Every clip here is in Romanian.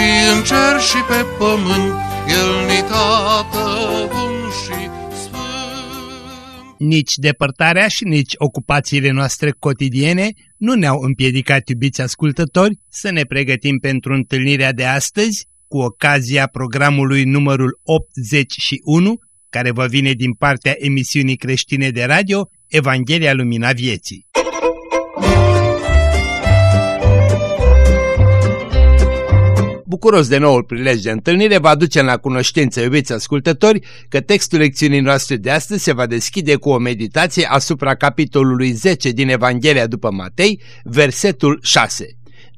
și în cer și pe pământ, El ni tată bun și sfânt. Nici depărtarea și nici ocupațiile noastre cotidiene nu ne-au împiedicat, iubiți ascultători, să ne pregătim pentru întâlnirea de astăzi cu ocazia programului numărul 81, care vă vine din partea emisiunii creștine de radio Evanghelia Lumina Vieții. Bucuros de noul prilej de întâlnire, vă aducem la cunoștință, iubiți ascultători, că textul lecțiunii noastre de astăzi se va deschide cu o meditație asupra capitolului 10 din Evanghelia după Matei, versetul 6.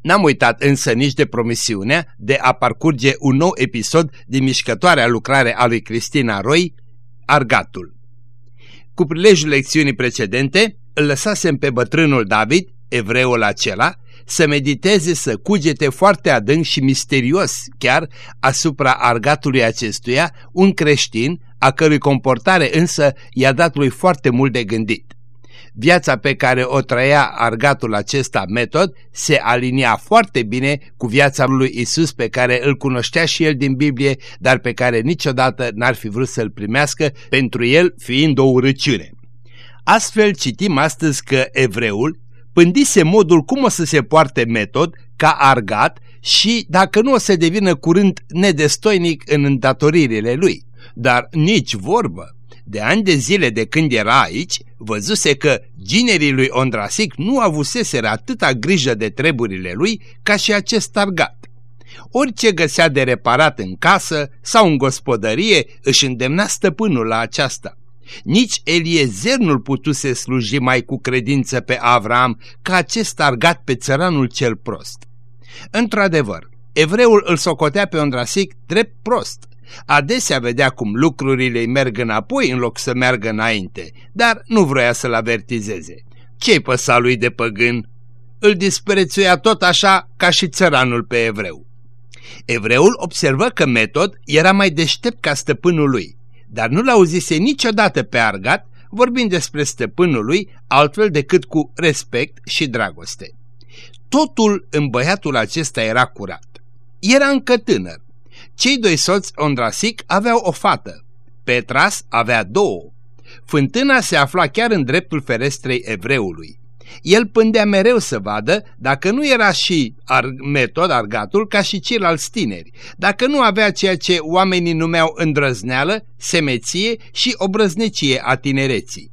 N-am uitat însă nici de promisiunea de a parcurge un nou episod din mișcătoarea lucrare a lui Cristina Roy, Argatul. Cu prilejul lecțiunii precedente, îl lăsasem pe bătrânul David, evreul acela, să mediteze, să cugete foarte adânc și misterios chiar asupra argatului acestuia, un creștin, a cărui comportare însă i-a dat lui foarte mult de gândit. Viața pe care o trăia argatul acesta metod se alinia foarte bine cu viața lui Isus pe care îl cunoștea și el din Biblie, dar pe care niciodată n-ar fi vrut să-l primească, pentru el fiind o urăciune. Astfel citim astăzi că evreul pândise modul cum o să se poarte metod ca argat și dacă nu o să devină curând nedestoinic în îndatoririle lui. Dar nici vorbă. De ani de zile de când era aici, văzuse că ginerii lui Ondrasic nu avuseseră atâta grijă de treburile lui ca și acest argat. Orice găsea de reparat în casă sau în gospodărie își îndemna stăpânul la aceasta. Nici Eliezer nu-l putuse sluji mai cu credință pe Avram ca acest argat pe țăranul cel prost. Într-adevăr, evreul îl socotea pe Ondrasic drept prost. Adesea vedea cum lucrurile îi merg înapoi în loc să meargă înainte, dar nu vroia să-l avertizeze. Ce-i păsa lui de păgân? Îl disprețuia tot așa ca și țăranul pe evreu. Evreul observă că Metod era mai deștept ca stăpânul lui dar nu l-auzise niciodată pe Argat vorbind despre stăpânul lui altfel decât cu respect și dragoste. Totul în băiatul acesta era curat. Era încă tânăr. Cei doi soți Ondrasic aveau o fată. Petras avea două. Fântâna se afla chiar în dreptul ferestrei evreului. El pândea mereu să vadă dacă nu era și ar metod argatul ca și ceilalți tineri, dacă nu avea ceea ce oamenii numeau îndrăzneală, semeție și obrăznecie a tinereții.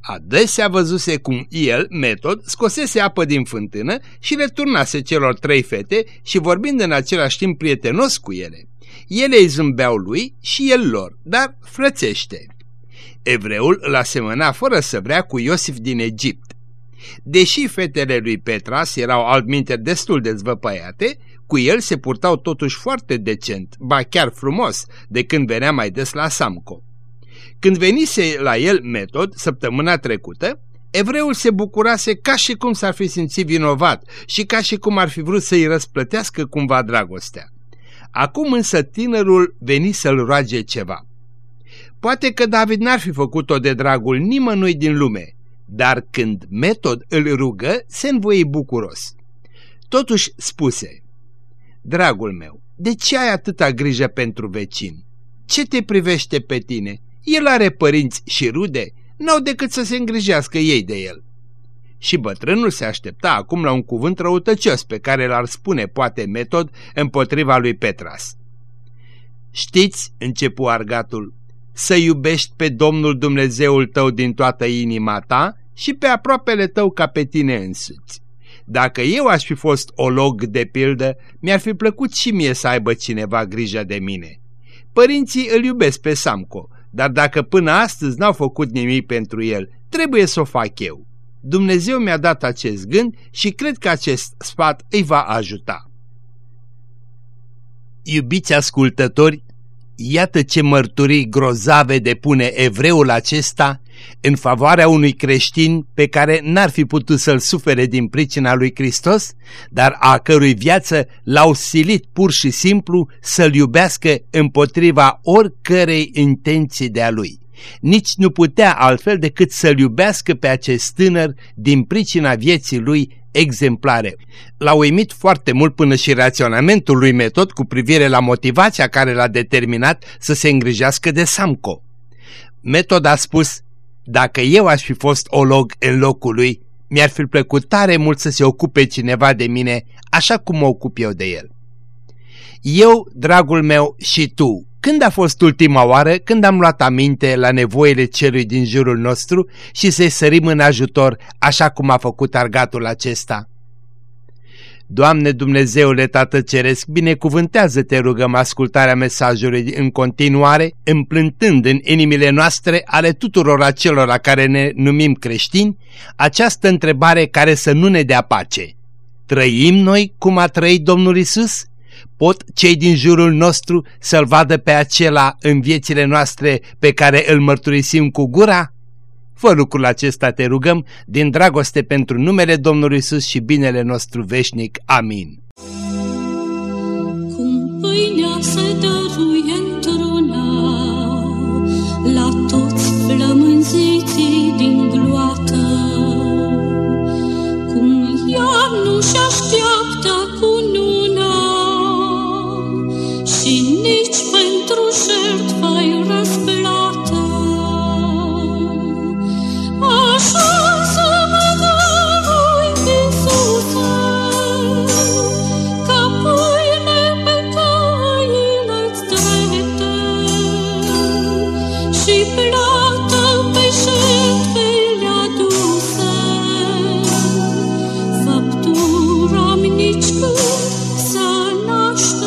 Adesea văzuse cum el, metod, scosese apă din fântână și le turnase celor trei fete și vorbind în același timp prietenos cu ele. Ele îi zâmbeau lui și el lor, dar frățește. Evreul îl asemăna fără să vrea cu Iosif din Egipt. Deși fetele lui Petras erau altminte destul de zvăpăiate, cu el se purtau totuși foarte decent, ba chiar frumos, de când venea mai des la Samco. Când venise la el metod, săptămâna trecută, evreul se bucurase ca și cum s-ar fi simțit vinovat și ca și cum ar fi vrut să-i răsplătească cumva dragostea. Acum însă tinerul veni să-l roage ceva. Poate că David n-ar fi făcut-o de dragul nimănui din lume, dar când Metod îl rugă, se învoi bucuros. Totuși spuse, Dragul meu, de ce ai atâta grijă pentru vecin? Ce te privește pe tine? El are părinți și rude, n-au decât să se îngrijească ei de el. Și bătrânul se aștepta acum la un cuvânt răutăcios pe care l-ar spune poate Metod împotriva lui Petras. Știți, începu argatul, să iubești pe Domnul Dumnezeul tău din toată inima ta și pe aproapele tău ca pe tine însuți. Dacă eu aș fi fost olog de pildă, mi-ar fi plăcut și mie să aibă cineva grijă de mine. Părinții îl iubesc pe Samco, dar dacă până astăzi n-au făcut nimic pentru el, trebuie să o fac eu. Dumnezeu mi-a dat acest gând și cred că acest sfat îi va ajuta. Iubiți ascultători, iată ce mărturii grozave depune evreul acesta în favoarea unui creștin pe care n-ar fi putut să-l sufere din pricina lui Hristos, dar a cărui viață l-au silit pur și simplu să-l iubească împotriva oricărei intenții de a lui. Nici nu putea altfel decât să-l iubească pe acest tânăr din pricina vieții lui exemplare. L-a uimit foarte mult până și raționamentul lui Metod cu privire la motivația care l-a determinat să se îngrijească de Samco. Metod a spus, dacă eu aș fi fost olog în locul lui, mi-ar fi plăcut tare mult să se ocupe cineva de mine așa cum mă ocup eu de el. Eu, dragul meu, și tu, când a fost ultima oară când am luat aminte la nevoile celui din jurul nostru și să-i sărim în ajutor așa cum a făcut argatul acesta? Doamne Dumnezeule Tată Ceresc, binecuvântează-te rugăm ascultarea mesajului în continuare, împlântând în inimile noastre ale tuturor acelor la care ne numim creștini, această întrebare care să nu ne dea pace. Trăim noi cum a trăit Domnul Isus? Pot cei din jurul nostru să-L vadă pe acela în viețile noastre pe care îl mărturisim cu gura? Fă lucrul acesta te rugăm din dragoste pentru numele Domnului Isus și binele nostru veșnic. Amin. Cum pâinea se dăruie nici când să n-aștepte.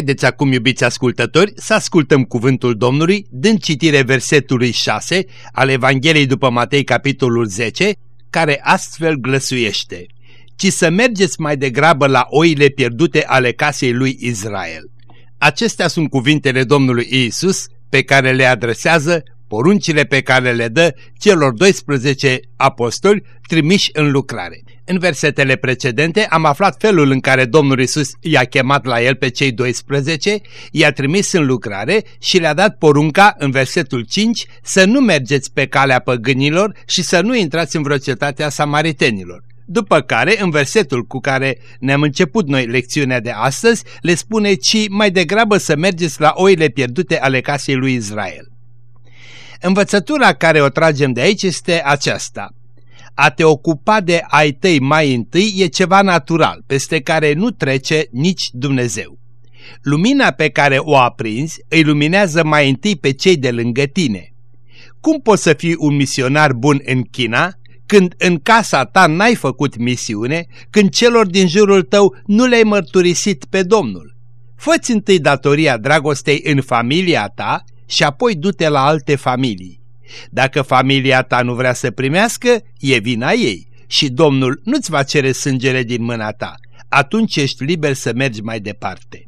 Haideți acum, iubiți ascultători, să ascultăm cuvântul Domnului, dând citire versetului 6 al Evangheliei după Matei, capitolul 10, care astfel glăsuiește. Ci să mergeți mai degrabă la oile pierdute ale casei lui Israel. Acestea sunt cuvintele Domnului Iisus pe care le adresează poruncile pe care le dă celor 12 apostoli trimiși în lucrare. În versetele precedente am aflat felul în care Domnul Isus i-a chemat la el pe cei 12, i-a trimis în lucrare și le-a dat porunca în versetul 5 să nu mergeți pe calea păgânilor și să nu intrați în vreo cetate a samaritenilor. După care, în versetul cu care ne-am început noi lecțiunea de astăzi, le spune ci mai degrabă să mergeți la oile pierdute ale casei lui Israel. Învățătura care o tragem de aici este aceasta. A te ocupa de ai tăi mai întâi e ceva natural, peste care nu trece nici Dumnezeu. Lumina pe care o aprinzi îi luminează mai întâi pe cei de lângă tine. Cum poți să fii un misionar bun în China când în casa ta n-ai făcut misiune, când celor din jurul tău nu le-ai mărturisit pe Domnul? Fă-ți întâi datoria dragostei în familia ta și apoi du-te la alte familii. Dacă familia ta nu vrea să primească, e vina ei și Domnul nu-ți va cere sângele din mâna ta. Atunci ești liber să mergi mai departe.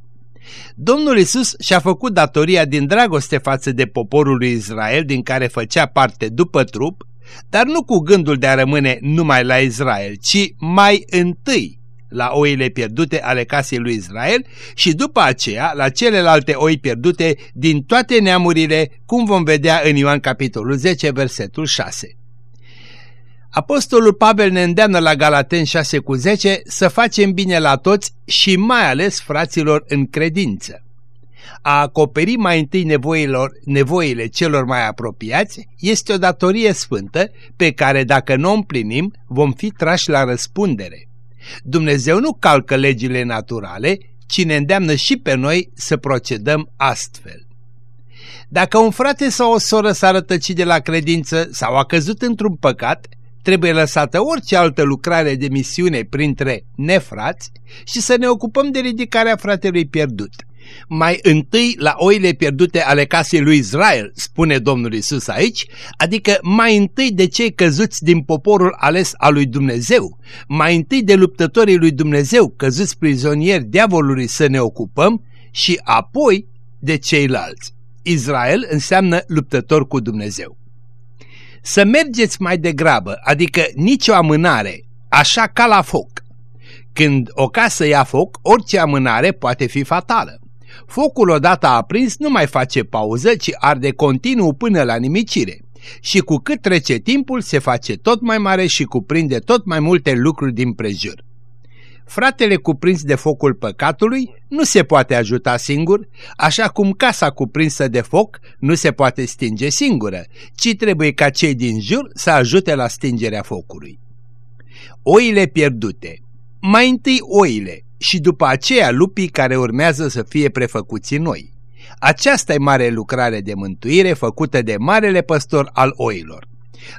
Domnul Isus și-a făcut datoria din dragoste față de poporul lui Israel din care făcea parte după trup, dar nu cu gândul de a rămâne numai la Israel, ci mai întâi la oile pierdute ale casei lui Israel și după aceea la celelalte oi pierdute din toate neamurile, cum vom vedea în Ioan capitolul 10, versetul 6. Apostolul Pavel ne îndeamnă la Galaten 6 cu 10 să facem bine la toți și mai ales fraților în credință. A acoperi mai întâi nevoilor, nevoile celor mai apropiați este o datorie sfântă pe care dacă nu o împlinim vom fi trași la răspundere. Dumnezeu nu calcă legile naturale, ci ne îndeamnă și pe noi să procedăm astfel. Dacă un frate sau o soră s-a rătăcit de la credință sau a căzut într-un păcat, trebuie lăsată orice altă lucrare de misiune printre nefrați și să ne ocupăm de ridicarea fratelui pierdut. Mai întâi la oile pierdute ale casei lui Israel, spune Domnul Isus aici, adică mai întâi de cei căzuți din poporul ales al lui Dumnezeu, mai întâi de luptătorii lui Dumnezeu căzuți prizonieri diavolului să ne ocupăm și apoi de ceilalți. Israel înseamnă luptător cu Dumnezeu. Să mergeți mai degrabă, adică nicio amânare, așa ca la foc. Când o casă ia foc, orice amânare poate fi fatală. Focul odată aprins nu mai face pauză, ci arde continuu până la nimicire. Și cu cât trece timpul, se face tot mai mare și cuprinde tot mai multe lucruri din prejur. Fratele cuprins de focul păcatului nu se poate ajuta singur, așa cum casa cuprinsă de foc nu se poate stinge singură, ci trebuie ca cei din jur să ajute la stingerea focului. Oile pierdute Mai întâi oile și după aceea lupii care urmează să fie prefăcuți noi. Aceasta e mare lucrare de mântuire făcută de marele păstor al oilor.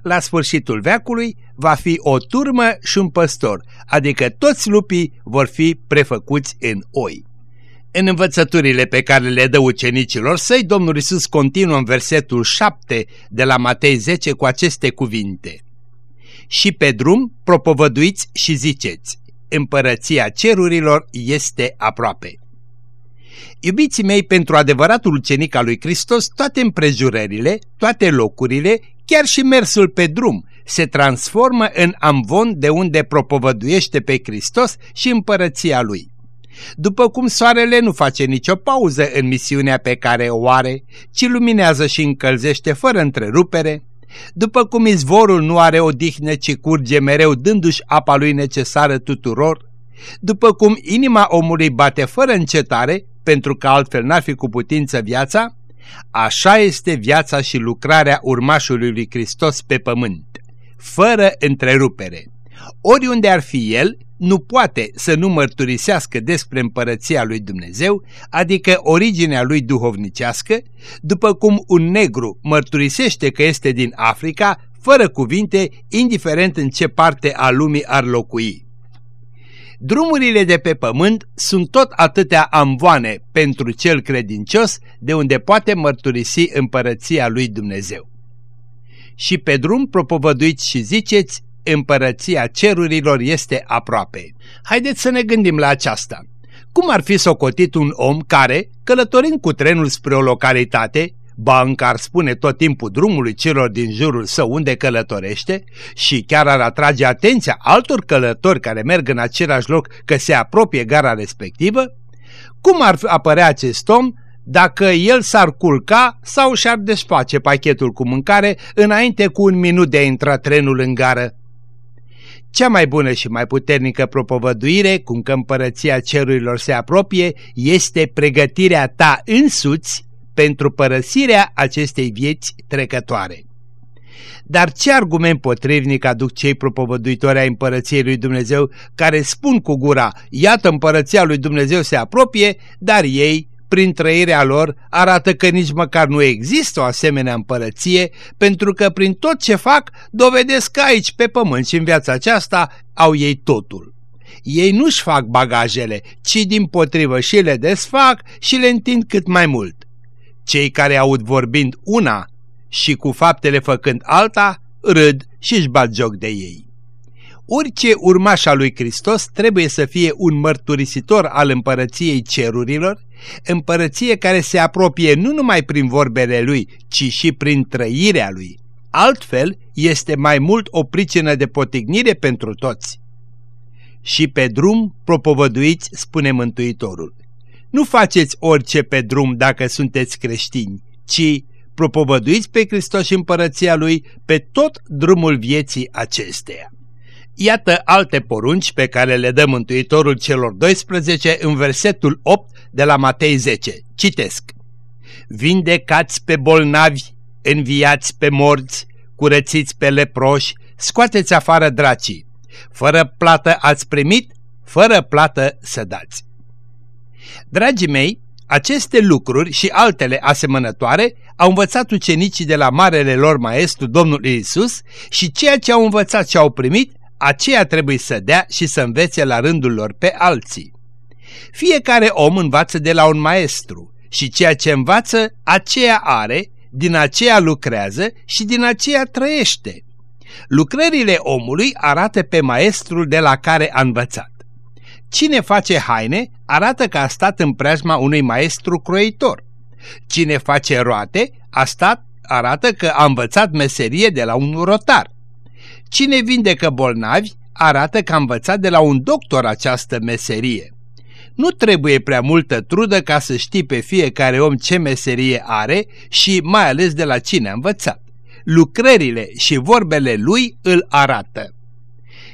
La sfârșitul veacului va fi o turmă și un păstor, adică toți lupii vor fi prefăcuți în oi. În învățăturile pe care le dă ucenicilor săi, Domnul Isus continuă în versetul 7 de la Matei 10 cu aceste cuvinte. Și pe drum propovăduiți și ziceți, împărăția cerurilor este aproape. Iubiții mei, pentru adevăratul ucenic al lui Hristos, toate împrejurările, toate locurile, chiar și mersul pe drum, se transformă în amvon de unde propovăduiește pe Hristos și împărăția lui. După cum soarele nu face nicio pauză în misiunea pe care o are, ci luminează și încălzește fără întrerupere, după cum izvorul nu are odihnă, ci curge mereu dându-și apa lui necesară tuturor, după cum inima omului bate fără încetare, pentru că altfel n-ar fi cu putință viața, așa este viața și lucrarea urmașului lui Hristos pe pământ, fără întrerupere. Oriunde ar fi el, nu poate să nu mărturisească despre împărăția lui Dumnezeu, adică originea lui duhovnicească, după cum un negru mărturisește că este din Africa, fără cuvinte, indiferent în ce parte a lumii ar locui. Drumurile de pe pământ sunt tot atâtea amvoane pentru cel credincios de unde poate mărturisi împărăția lui Dumnezeu. Și pe drum propovăduiți și ziceți, împărăția cerurilor este aproape. Haideți să ne gândim la aceasta. Cum ar fi socotit un om care, călătorind cu trenul spre o localitate, ba încă ar spune tot timpul drumului celor din jurul său unde călătorește și chiar ar atrage atenția altor călători care merg în același loc că se apropie gara respectivă? Cum ar apărea acest om dacă el s-ar culca sau și-ar desface pachetul cu mâncare înainte cu un minut de a intra trenul în gară? Cea mai bună și mai puternică propovăduire, cum că împărăția cerurilor se apropie, este pregătirea ta însuți pentru părăsirea acestei vieți trecătoare. Dar ce argument potrivnic aduc cei propovăduitori ai împărăției lui Dumnezeu care spun cu gura, iată împărăția lui Dumnezeu se apropie, dar ei, prin trăirea lor, arată că nici măcar nu există o asemenea împărăție, pentru că prin tot ce fac dovedesc că aici pe pământ și în viața aceasta au ei totul. Ei nu-și fac bagajele, ci din potrivă și le desfac și le întind cât mai mult. Cei care aud vorbind una și cu faptele făcând alta, râd și își bat joc de ei. Orice urmaș al lui Hristos trebuie să fie un mărturisitor al împărăției cerurilor, împărăție care se apropie nu numai prin vorbele lui, ci și prin trăirea lui. Altfel, este mai mult o pricină de potignire pentru toți. Și pe drum propovăduiți, spune Mântuitorul. Nu faceți orice pe drum dacă sunteți creștini, ci propovăduiți pe Hristos și împărăția Lui pe tot drumul vieții acesteia. Iată alte porunci pe care le dă Mântuitorul celor 12 în versetul 8 de la Matei 10. Citesc. Vindecați pe bolnavi, înviați pe morți, curățiți pe leproși, scoateți afară dracii. Fără plată ați primit, fără plată să dați. Dragii mei, aceste lucruri și altele asemănătoare au învățat ucenicii de la marele lor maestru, Domnul Iisus, și ceea ce au învățat și au primit, aceea trebuie să dea și să învețe la rândul lor pe alții. Fiecare om învață de la un maestru și ceea ce învață, aceea are, din aceea lucrează și din aceea trăiește. Lucrările omului arată pe maestrul de la care a învățat. Cine face haine arată că a stat în preajma unui maestru croitor. Cine face roate a stat, arată că a învățat meserie de la un rotar. Cine vindecă bolnavi arată că a învățat de la un doctor această meserie. Nu trebuie prea multă trudă ca să știi pe fiecare om ce meserie are și mai ales de la cine a învățat. Lucrările și vorbele lui îl arată.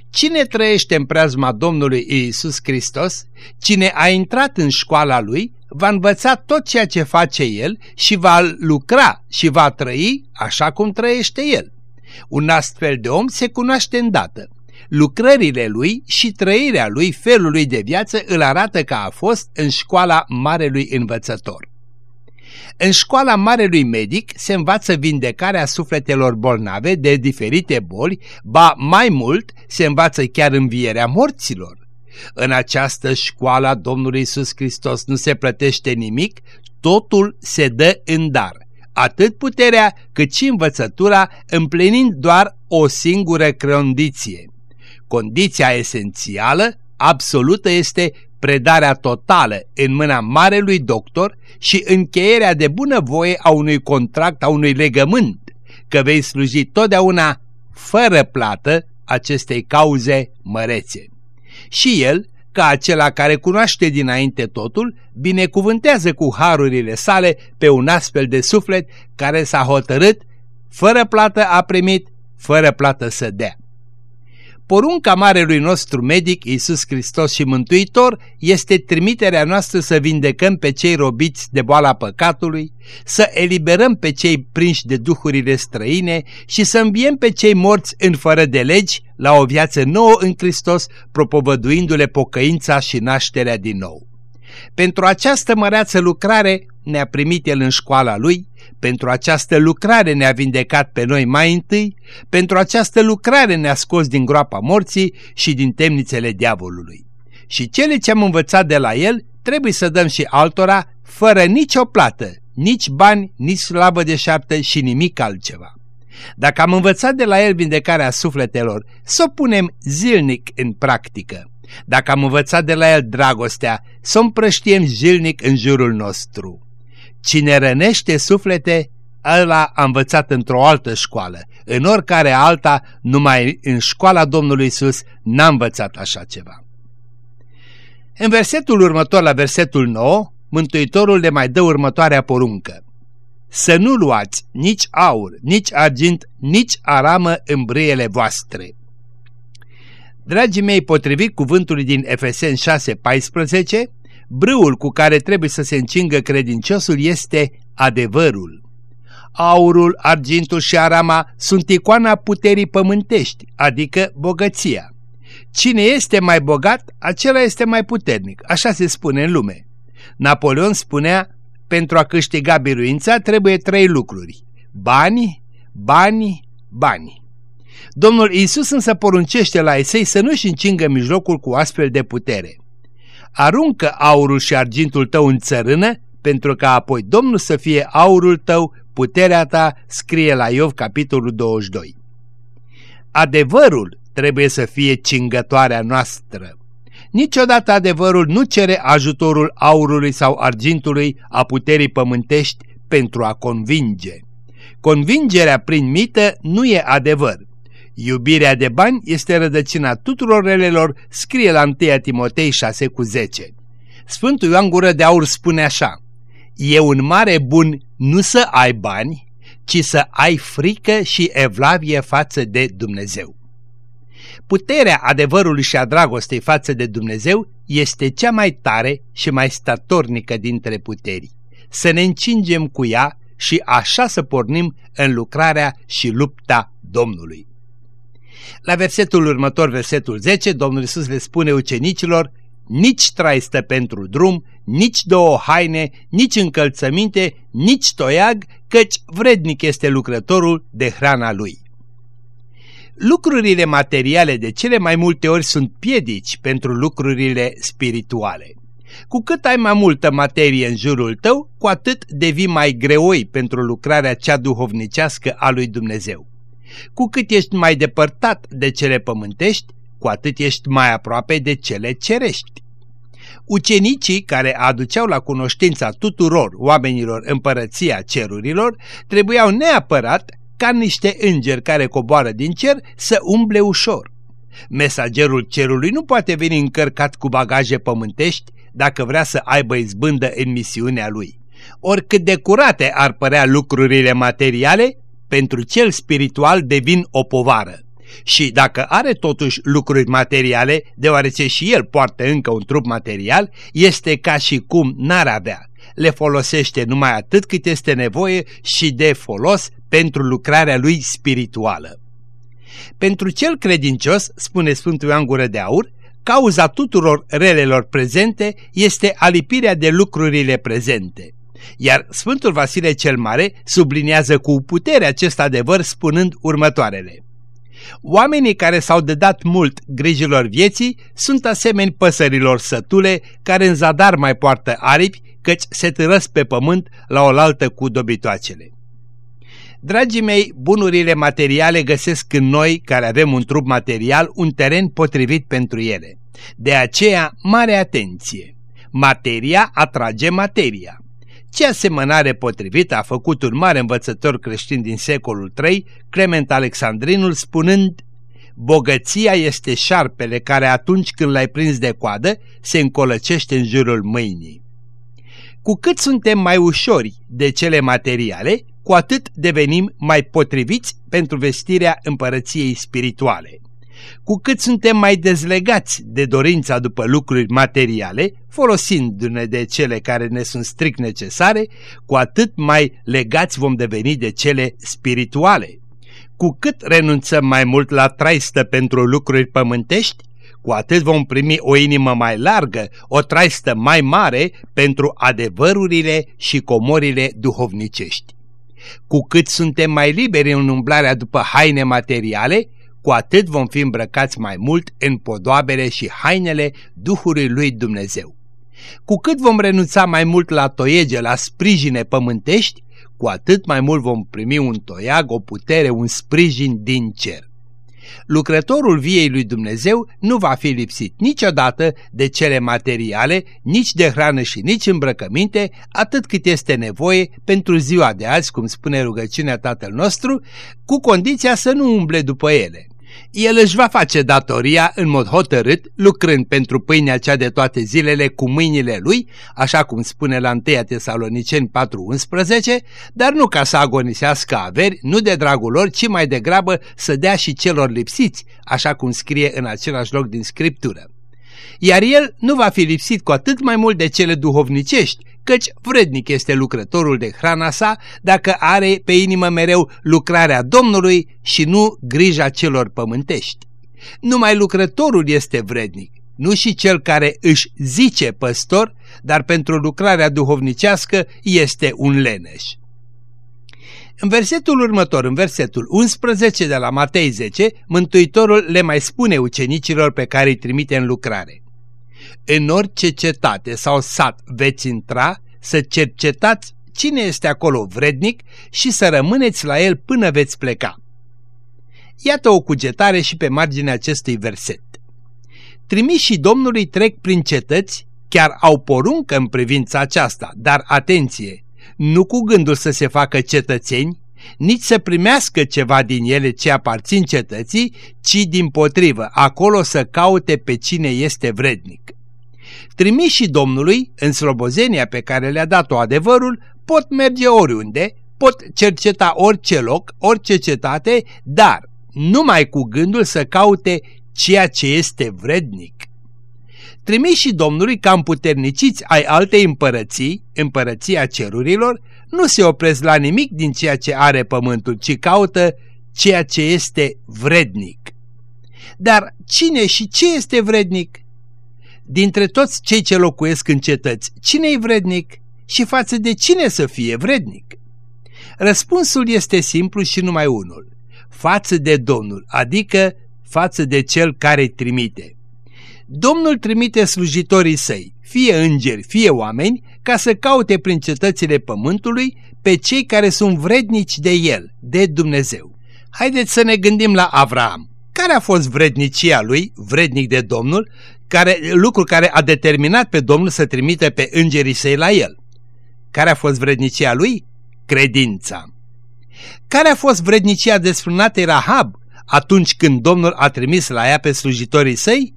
Cine trăiește în preazma Domnului Iisus Hristos, cine a intrat în școala lui, va învăța tot ceea ce face el și va lucra și va trăi așa cum trăiește el. Un astfel de om se cunoaște îndată. Lucrările lui și trăirea lui, felul lui de viață, îl arată că a fost în școala Marelui Învățător. În școala Marelui Medic se învață vindecarea sufletelor bolnave de diferite boli, ba mai mult se învață chiar învierea morților. În această școală a Domnului Isus Hristos nu se plătește nimic, totul se dă în dar, atât puterea cât și învățătura împlinind doar o singură condiție. Condiția esențială, absolută, este predarea totală în mâna marelui doctor și încheierea de bunăvoie a unui contract, a unui legământ, că vei sluji totdeauna fără plată acestei cauze mărețe. Și el, ca acela care cunoaște dinainte totul, binecuvântează cu harurile sale pe un astfel de suflet care s-a hotărât, fără plată a primit, fără plată să dea. Porunca marelui nostru medic, Iisus Hristos și Mântuitor, este trimiterea noastră să vindecăm pe cei robiți de boala păcatului, să eliberăm pe cei prinși de duhurile străine și să înviem pe cei morți în fără de legi la o viață nouă în Hristos, propovăduindu-le pocăința și nașterea din nou. Pentru această măreață lucrare ne-a primit El în școala Lui, pentru această lucrare ne-a vindecat pe noi mai întâi, pentru această lucrare ne-a scos din groapa morții și din temnițele diavolului. Și cele ce am învățat de la El trebuie să dăm și altora fără nicio plată, nici bani, nici slavă de șapte și nimic altceva. Dacă am învățat de la El vindecarea sufletelor, să o punem zilnic în practică. Dacă am învățat de la El dragostea, să o împrăștiem zilnic în jurul nostru. Cine rănește suflete, ăla a învățat într-o altă școală. În oricare alta, numai în școala Domnului Isus, n-a învățat așa ceva. În versetul următor, la versetul 9, Mântuitorul le mai dă următoarea poruncă. Să nu luați nici aur, nici argint, nici aramă în brâiele voastre. Dragii mei, potrivit cuvântului din Efesen 6:14, brâul cu care trebuie să se încingă credinciosul este adevărul. Aurul, argintul și arama sunt icoana puterii pământești, adică bogăția. Cine este mai bogat, acela este mai puternic, așa se spune în lume. Napoleon spunea, pentru a câștiga biruința trebuie trei lucruri, bani, bani, bani. Domnul Isus însă poruncește la Esei să nu-și încingă mijlocul cu astfel de putere. Aruncă aurul și argintul tău în țărână, pentru ca apoi Domnul să fie aurul tău, puterea ta, scrie la Iov capitolul 22. Adevărul trebuie să fie cingătoarea noastră. Niciodată adevărul nu cere ajutorul aurului sau argintului a puterii pământești pentru a convinge. Convingerea prin mită nu e adevăr. Iubirea de bani este rădăcina tuturor relelor, scrie la 1 Timotei 6 cu 10. Sfântul Ioan Gură de Aur spune așa, E un mare bun nu să ai bani, ci să ai frică și evlavie față de Dumnezeu. Puterea adevărului și a dragostei față de Dumnezeu este cea mai tare și mai statornică dintre puteri. Să ne încingem cu ea și așa să pornim în lucrarea și lupta Domnului. La versetul următor, versetul 10, Domnul Iisus le spune ucenicilor, nici traistă pentru drum, nici două haine, nici încălțăminte, nici toiag, căci vrednic este lucrătorul de hrana lui. Lucrurile materiale de cele mai multe ori sunt piedici pentru lucrurile spirituale. Cu cât ai mai multă materie în jurul tău, cu atât devii mai greoi pentru lucrarea cea duhovnicească a lui Dumnezeu. Cu cât ești mai depărtat de cele pământești, cu atât ești mai aproape de cele cerești. Ucenicii care aduceau la cunoștința tuturor oamenilor împărăția cerurilor trebuiau neapărat ca niște îngeri care coboară din cer să umble ușor. Mesagerul cerului nu poate veni încărcat cu bagaje pământești dacă vrea să aibă izbândă în misiunea lui. Oricât de curate ar părea lucrurile materiale, pentru cel spiritual devin o povară. Și dacă are totuși lucruri materiale, deoarece și el poartă încă un trup material, este ca și cum n-ar avea. Le folosește numai atât cât este nevoie și de folos pentru lucrarea lui spirituală. Pentru cel credincios, spune Sfântul Ioan Gură de Aur, cauza tuturor relelor prezente este alipirea de lucrurile prezente. Iar Sfântul Vasile cel Mare subliniază cu putere acest adevăr spunând următoarele. Oamenii care s-au dedat mult grijilor vieții sunt asemeni păsărilor sătule care în zadar mai poartă aripi căci se târăsc pe pământ la oaltă cu dobitoacele. Dragii mei, bunurile materiale găsesc în noi, care avem un trup material, un teren potrivit pentru ele. De aceea, mare atenție! Materia atrage materia. Ce asemănare potrivită a făcut un mare învățător creștin din secolul III, Clement Alexandrinul, spunând Bogăția este șarpele care atunci când l-ai prins de coadă se încolăcește în jurul mâinii. Cu cât suntem mai ușori de cele materiale, cu atât devenim mai potriviți pentru vestirea împărăției spirituale. Cu cât suntem mai dezlegați de dorința după lucruri materiale, folosindu-ne de cele care ne sunt strict necesare, cu atât mai legați vom deveni de cele spirituale. Cu cât renunțăm mai mult la traistă pentru lucruri pământești, cu atât vom primi o inimă mai largă, o traistă mai mare pentru adevărurile și comorile duhovnicești. Cu cât suntem mai liberi în umblarea după haine materiale, cu atât vom fi îmbrăcați mai mult în podoabele și hainele Duhului lui Dumnezeu. Cu cât vom renunța mai mult la toiege, la sprijine pământești, cu atât mai mult vom primi un toiag, o putere, un sprijin din cer lucrătorul viei lui Dumnezeu nu va fi lipsit niciodată de cele materiale, nici de hrană și nici îmbrăcăminte, atât cât este nevoie pentru ziua de azi, cum spune rugăciunea Tatăl nostru, cu condiția să nu umble după ele el își va face datoria în mod hotărât, lucrând pentru pâinea cea de toate zilele cu mâinile lui, așa cum spune la 1 Tesaloniceni 4.11, dar nu ca să agonisească averi, nu de dragul lor, ci mai degrabă să dea și celor lipsiți, așa cum scrie în același loc din Scriptură. Iar el nu va fi lipsit cu atât mai mult de cele duhovnicești, căci vrednic este lucrătorul de hrana sa dacă are pe inimă mereu lucrarea Domnului și nu grija celor pământești. Numai lucrătorul este vrednic, nu și cel care își zice păstor, dar pentru lucrarea duhovnicească este un leneș. În versetul următor, în versetul 11 de la Matei 10, Mântuitorul le mai spune ucenicilor pe care îi trimite în lucrare. În orice cetate sau sat veți intra, să cercetați cine este acolo vrednic și să rămâneți la el până veți pleca. Iată o cugetare și pe marginea acestui verset. Trimișii Domnului trec prin cetăți, chiar au poruncă în privința aceasta, dar atenție, nu cu gândul să se facă cetățeni, nici să primească ceva din ele ce aparțin cetății, ci din potrivă, acolo să caute pe cine este vrednic. Trimișii Domnului, în slobozenia pe care le-a dat-o adevărul, pot merge oriunde, pot cerceta orice loc, orice cetate, dar numai cu gândul să caute ceea ce este vrednic. Trimișii Domnului, cam puterniciți ai alte împărății, împărăția cerurilor, nu se opresc la nimic din ceea ce are pământul, ci caută ceea ce este vrednic. Dar cine și ce este vrednic? Dintre toți cei ce locuiesc în cetăți, cine e vrednic și față de cine să fie vrednic? Răspunsul este simplu și numai unul. Față de Domnul, adică față de Cel care trimite. Domnul trimite slujitorii săi, fie îngeri, fie oameni, ca să caute prin cetățile pământului pe cei care sunt vrednici de el, de Dumnezeu. Haideți să ne gândim la Avraam. Care a fost vrednicia lui, vrednic de Domnul, care, lucru care a determinat pe Domnul să trimite pe îngerii săi la el? Care a fost vrednicia lui? Credința. Care a fost vrednicia desfrânatei Rahab atunci când Domnul a trimis la ea pe slujitorii săi?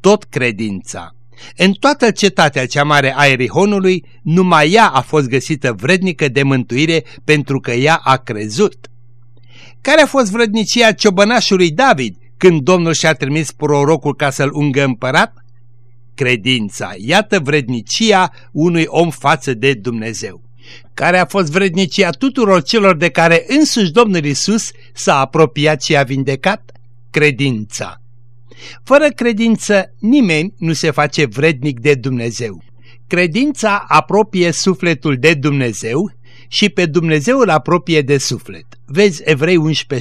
Tot credința. În toată cetatea cea mare a Erihonului, numai ea a fost găsită vrednică de mântuire pentru că ea a crezut. Care a fost vrednicia ciobănașului David când Domnul și-a trimis prorocul ca să-l ungă împărat? Credința, iată vrednicia unui om față de Dumnezeu. Care a fost vrednicia tuturor celor de care însuși Domnul Isus s-a apropiat și a vindecat? Credința. Fără credință nimeni nu se face vrednic de Dumnezeu. Credința apropie sufletul de Dumnezeu și pe Dumnezeu îl apropie de suflet. Vezi Evrei 11.6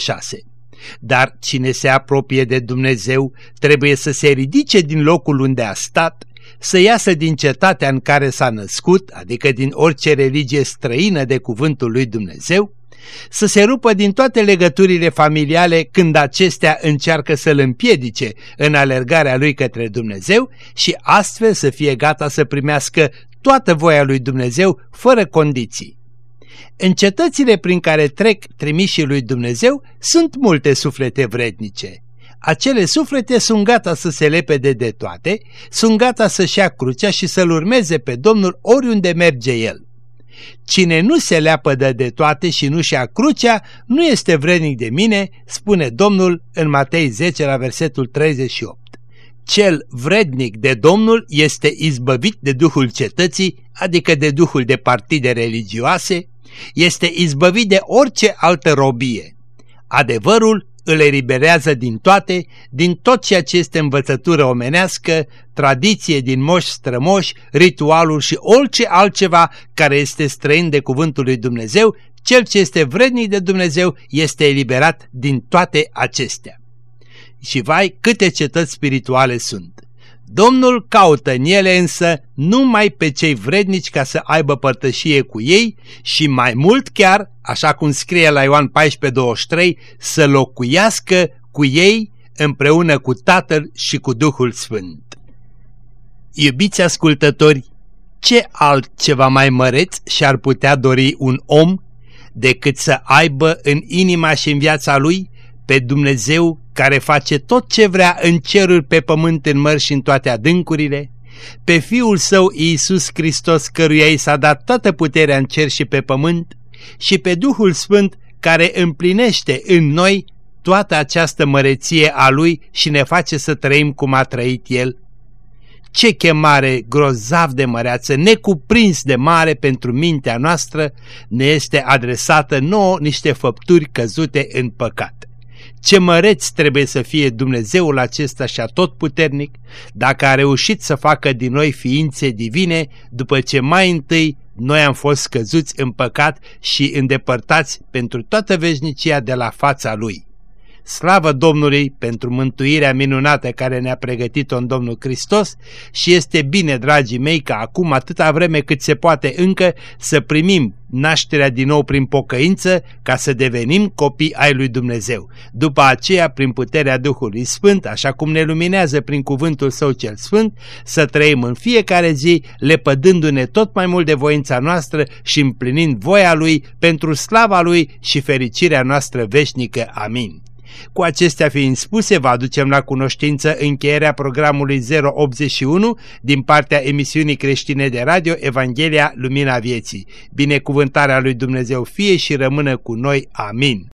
Dar cine se apropie de Dumnezeu trebuie să se ridice din locul unde a stat, să iasă din cetatea în care s-a născut, adică din orice religie străină de cuvântul lui Dumnezeu, să se rupă din toate legăturile familiale când acestea încearcă să-l împiedice în alergarea lui către Dumnezeu și astfel să fie gata să primească toată voia lui Dumnezeu fără condiții. În cetățile prin care trec trimișii lui Dumnezeu sunt multe suflete vrednice. Acele suflete sunt gata să se lepede de toate, sunt gata să-și ia crucea și să-L urmeze pe Domnul oriunde merge El. Cine nu se leapădă de toate și nu-și ia crucea, nu este vrednic de mine, spune Domnul în Matei 10 la versetul 38. Cel vrednic de Domnul este izbăvit de duhul cetății, adică de duhul de partide religioase, este izbăvit de orice altă robie. Adevărul îl eliberează din toate, din tot ceea ce este învățătură omenească, tradiție din moși strămoși, ritualul și orice altceva care este străin de cuvântul lui Dumnezeu, cel ce este vrednic de Dumnezeu este eliberat din toate acestea. Și vai, câte cetăți spirituale sunt! Domnul caută în ele însă numai pe cei vrednici ca să aibă părtășie cu ei și mai mult chiar, așa cum scrie la Ioan 14:23, să locuiască cu ei împreună cu Tatăl și cu Duhul Sfânt. Iubiți ascultători, ce altceva mai măreț și-ar putea dori un om decât să aibă în inima și în viața lui pe Dumnezeu care face tot ce vrea în ceruri, pe pământ, în mări și în toate adâncurile, pe Fiul Său Iisus Hristos căruia i s-a dat toată puterea în cer și pe pământ și pe Duhul Sfânt care împlinește în noi toată această măreție a Lui și ne face să trăim cum a trăit El. Ce chemare grozav de măreață, necuprins de mare pentru mintea noastră, ne este adresată nouă niște făpturi căzute în păcat. Ce măreț trebuie să fie Dumnezeul acesta și atotputernic dacă a reușit să facă din noi ființe divine după ce mai întâi noi am fost scăzuți în păcat și îndepărtați pentru toată veșnicia de la fața Lui. Slavă Domnului pentru mântuirea minunată care ne-a pregătit-o în Domnul Hristos și este bine, dragii mei, că acum atâta vreme cât se poate încă să primim nașterea din nou prin pocăință ca să devenim copii ai lui Dumnezeu. După aceea, prin puterea Duhului Sfânt, așa cum ne luminează prin cuvântul Său cel Sfânt, să trăim în fiecare zi, lepădându-ne tot mai mult de voința noastră și împlinind voia Lui pentru slava Lui și fericirea noastră veșnică. Amin. Cu acestea fiind spuse, vă aducem la cunoștință încheierea programului 081 din partea emisiunii creștine de radio Evanghelia Lumina Vieții. Binecuvântarea lui Dumnezeu fie și rămână cu noi. Amin.